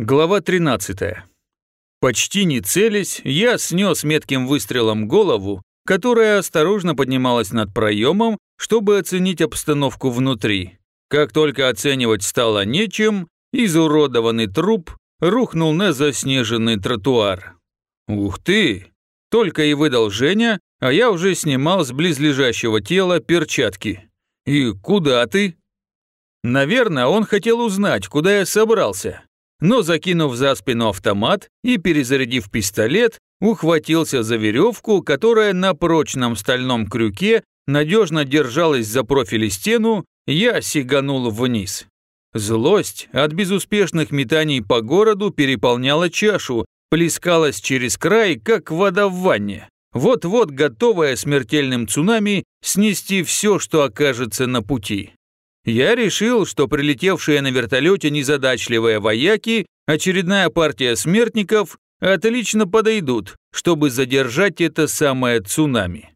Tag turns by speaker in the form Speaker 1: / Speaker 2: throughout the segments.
Speaker 1: Глава 13. Почти не целясь, я снес метким выстрелом голову, которая осторожно поднималась над проемом, чтобы оценить обстановку внутри. Как только оценивать стало нечем, изуродованный труп рухнул на заснеженный тротуар. «Ух ты!» Только и выдал Женя, а я уже снимал с близлежащего тела перчатки. «И куда ты?» Наверное, он хотел узнать, куда я собрался но, закинув за спину автомат и перезарядив пистолет, ухватился за веревку, которая на прочном стальном крюке надежно держалась за профиль стену, я сиганул вниз. Злость от безуспешных метаний по городу переполняла чашу, плескалась через край, как вода в ванне. Вот-вот готовая смертельным цунами снести все, что окажется на пути. Я решил, что прилетевшие на вертолете незадачливые вояки, очередная партия смертников, отлично подойдут, чтобы задержать это самое цунами.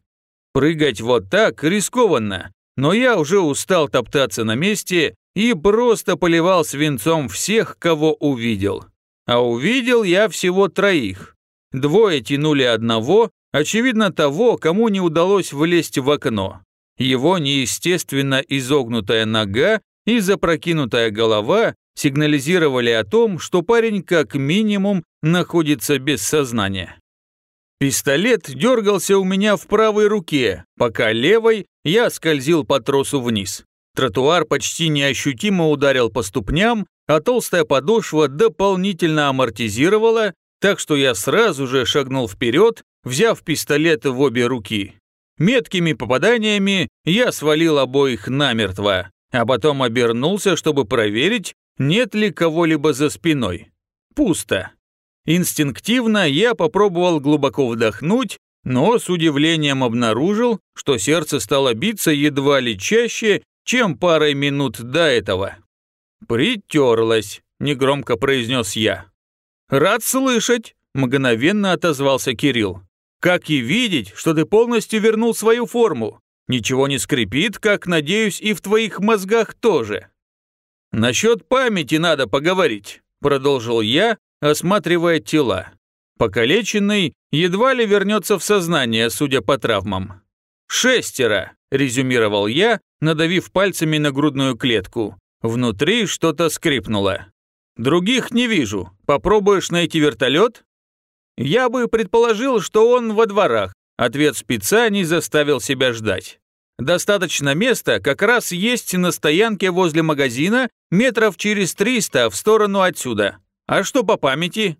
Speaker 1: Прыгать вот так рискованно, но я уже устал топтаться на месте и просто поливал свинцом всех, кого увидел. А увидел я всего троих. Двое тянули одного, очевидно того, кому не удалось влезть в окно. Его неестественно изогнутая нога и запрокинутая голова сигнализировали о том, что парень как минимум находится без сознания. Пистолет дергался у меня в правой руке, пока левой я скользил по тросу вниз. Тротуар почти неощутимо ударил по ступням, а толстая подошва дополнительно амортизировала, так что я сразу же шагнул вперед, взяв пистолет в обе руки. Меткими попаданиями я свалил обоих намертво, а потом обернулся, чтобы проверить, нет ли кого-либо за спиной. Пусто. Инстинктивно я попробовал глубоко вдохнуть, но с удивлением обнаружил, что сердце стало биться едва ли чаще, чем парой минут до этого. «Притерлась», – негромко произнес я. «Рад слышать», – мгновенно отозвался Кирилл как и видеть, что ты полностью вернул свою форму. Ничего не скрипит, как, надеюсь, и в твоих мозгах тоже. Насчет памяти надо поговорить, продолжил я, осматривая тела. Покалеченный едва ли вернется в сознание, судя по травмам. «Шестеро», – резюмировал я, надавив пальцами на грудную клетку. Внутри что-то скрипнуло. «Других не вижу. Попробуешь найти вертолет?» «Я бы предположил, что он во дворах», ответ спеца не заставил себя ждать. «Достаточно места как раз есть на стоянке возле магазина метров через 300 в сторону отсюда. А что по памяти?»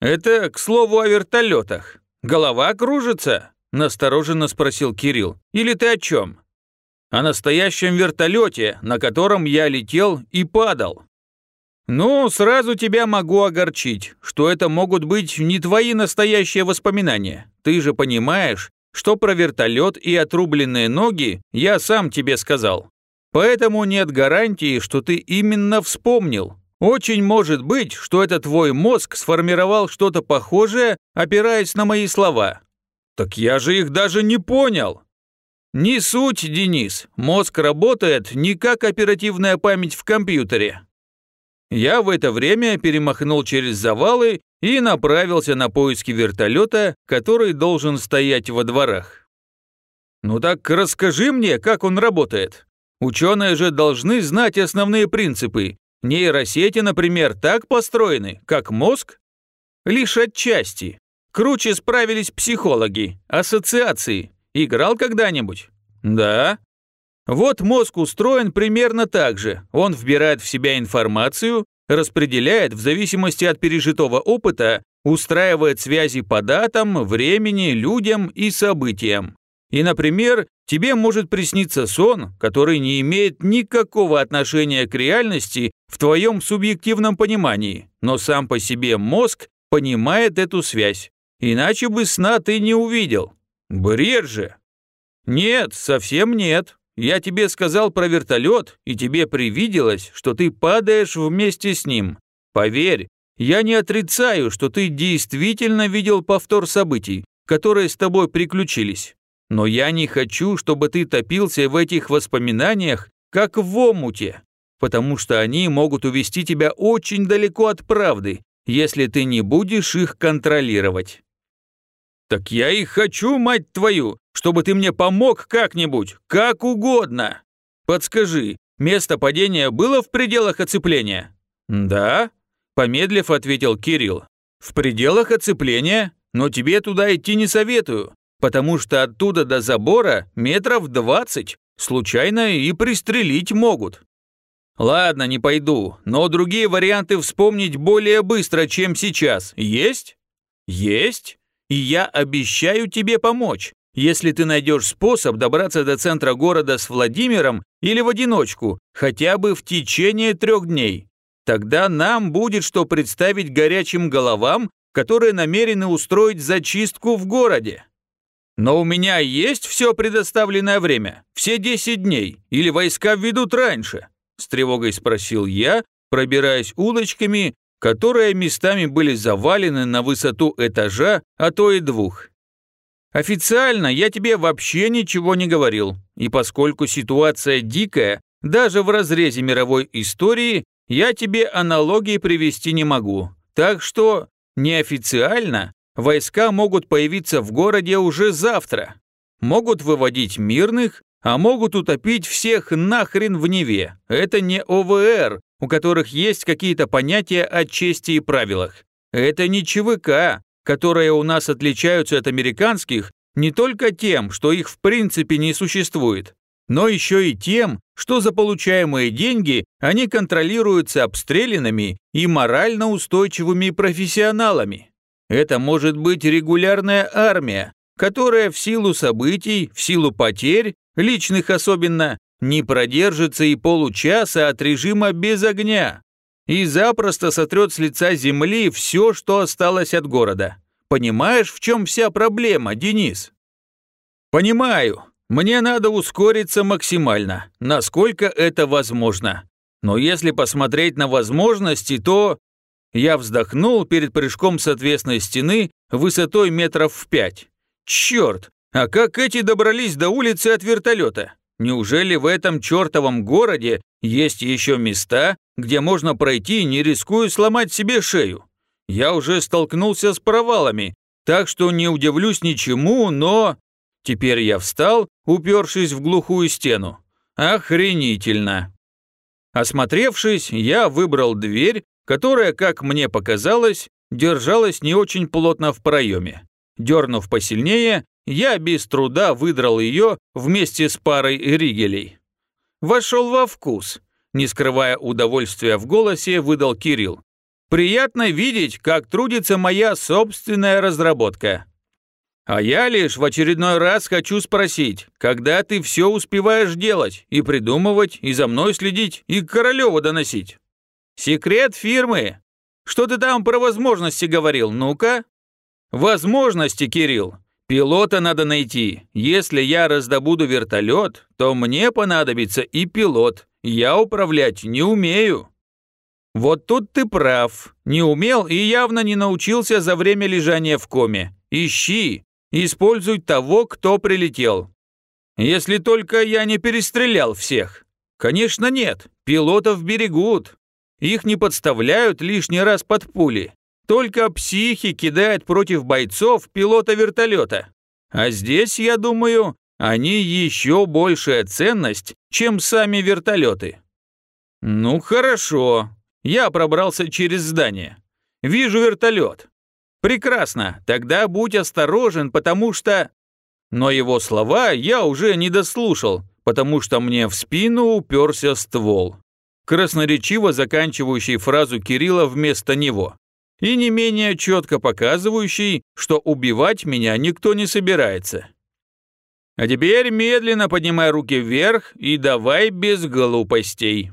Speaker 1: «Это, к слову, о вертолетах. Голова кружится?» настороженно спросил Кирилл. «Или ты о чем?» «О настоящем вертолете, на котором я летел и падал. «Ну, сразу тебя могу огорчить, что это могут быть не твои настоящие воспоминания. Ты же понимаешь, что про вертолет и отрубленные ноги я сам тебе сказал. Поэтому нет гарантии, что ты именно вспомнил. Очень может быть, что это твой мозг сформировал что-то похожее, опираясь на мои слова. Так я же их даже не понял. Не суть, Денис. Мозг работает не как оперативная память в компьютере, я в это время перемахнул через завалы и направился на поиски вертолета, который должен стоять во дворах. «Ну так расскажи мне, как он работает. Ученые же должны знать основные принципы. Нейросети, например, так построены, как мозг?» «Лишь отчасти. Круче справились психологи, ассоциации. Играл когда-нибудь?» «Да», вот мозг устроен примерно так же. Он вбирает в себя информацию, распределяет в зависимости от пережитого опыта, устраивает связи по датам, времени, людям и событиям. И, например, тебе может присниться сон, который не имеет никакого отношения к реальности в твоем субъективном понимании, но сам по себе мозг понимает эту связь. Иначе бы сна ты не увидел. Бред же. Нет, совсем нет. Я тебе сказал про вертолет, и тебе привиделось, что ты падаешь вместе с ним. Поверь, я не отрицаю, что ты действительно видел повтор событий, которые с тобой приключились. Но я не хочу, чтобы ты топился в этих воспоминаниях, как в омуте. потому что они могут увести тебя очень далеко от правды, если ты не будешь их контролировать. Так я и хочу, мать твою, чтобы ты мне помог как-нибудь, как угодно. Подскажи, место падения было в пределах оцепления? Да, помедлив ответил Кирилл. В пределах оцепления, но тебе туда идти не советую, потому что оттуда до забора метров двадцать, случайно и пристрелить могут. Ладно, не пойду, но другие варианты вспомнить более быстро, чем сейчас, есть? Есть. И я обещаю тебе помочь, если ты найдешь способ добраться до центра города с Владимиром или в одиночку, хотя бы в течение трех дней. Тогда нам будет что представить горячим головам, которые намерены устроить зачистку в городе. Но у меня есть все предоставленное время, все 10 дней, или войска введут раньше?» С тревогой спросил я, пробираясь улочками, которые местами были завалены на высоту этажа, а то и двух. Официально я тебе вообще ничего не говорил, и поскольку ситуация дикая, даже в разрезе мировой истории, я тебе аналогии привести не могу. Так что неофициально войска могут появиться в городе уже завтра. Могут выводить мирных, а могут утопить всех нахрен в Неве. Это не ОВР, у которых есть какие-то понятия о чести и правилах. Это не ЧВК, которые у нас отличаются от американских не только тем, что их в принципе не существует, но еще и тем, что за получаемые деньги они контролируются обстрелянными и морально устойчивыми профессионалами. Это может быть регулярная армия, которая в силу событий, в силу потерь, личных особенно, не продержится и получаса от режима без огня и запросто сотрет с лица земли все, что осталось от города. Понимаешь, в чем вся проблема, Денис? Понимаю. Мне надо ускориться максимально, насколько это возможно. Но если посмотреть на возможности, то... Я вздохнул перед прыжком с отвесной стены высотой метров в пять. Черт, а как эти добрались до улицы от вертолета? Неужели в этом чертовом городе есть еще места, где можно пройти, не рискуя сломать себе шею? Я уже столкнулся с провалами, так что не удивлюсь ничему, но... Теперь я встал, упершись в глухую стену. Охренительно. Осмотревшись, я выбрал дверь, которая, как мне показалось, держалась не очень плотно в проеме. Дернув посильнее, я без труда выдрал ее вместе с парой ригелей. Вошел во вкус. Не скрывая удовольствия в голосе, выдал Кирилл. «Приятно видеть, как трудится моя собственная разработка. А я лишь в очередной раз хочу спросить, когда ты все успеваешь делать, и придумывать, и за мной следить, и к Королеву доносить? Секрет фирмы. Что ты там про возможности говорил, ну-ка?» «Возможности, Кирилл. Пилота надо найти. Если я раздобуду вертолет, то мне понадобится и пилот. Я управлять не умею». «Вот тут ты прав. Не умел и явно не научился за время лежания в коме. Ищи. Используй того, кто прилетел. Если только я не перестрелял всех. Конечно нет, пилотов берегут. Их не подставляют лишний раз под пули. Только психи кидают против бойцов пилота вертолета. А здесь, я думаю, они еще большая ценность, чем сами вертолеты. Ну хорошо. Я пробрался через здание. Вижу вертолет. Прекрасно, тогда будь осторожен, потому что... Но его слова я уже не дослушал, потому что мне в спину уперся ствол, красноречиво заканчивающий фразу Кирилла вместо него и не менее четко показывающий, что убивать меня никто не собирается. А теперь медленно поднимай руки вверх и давай без глупостей.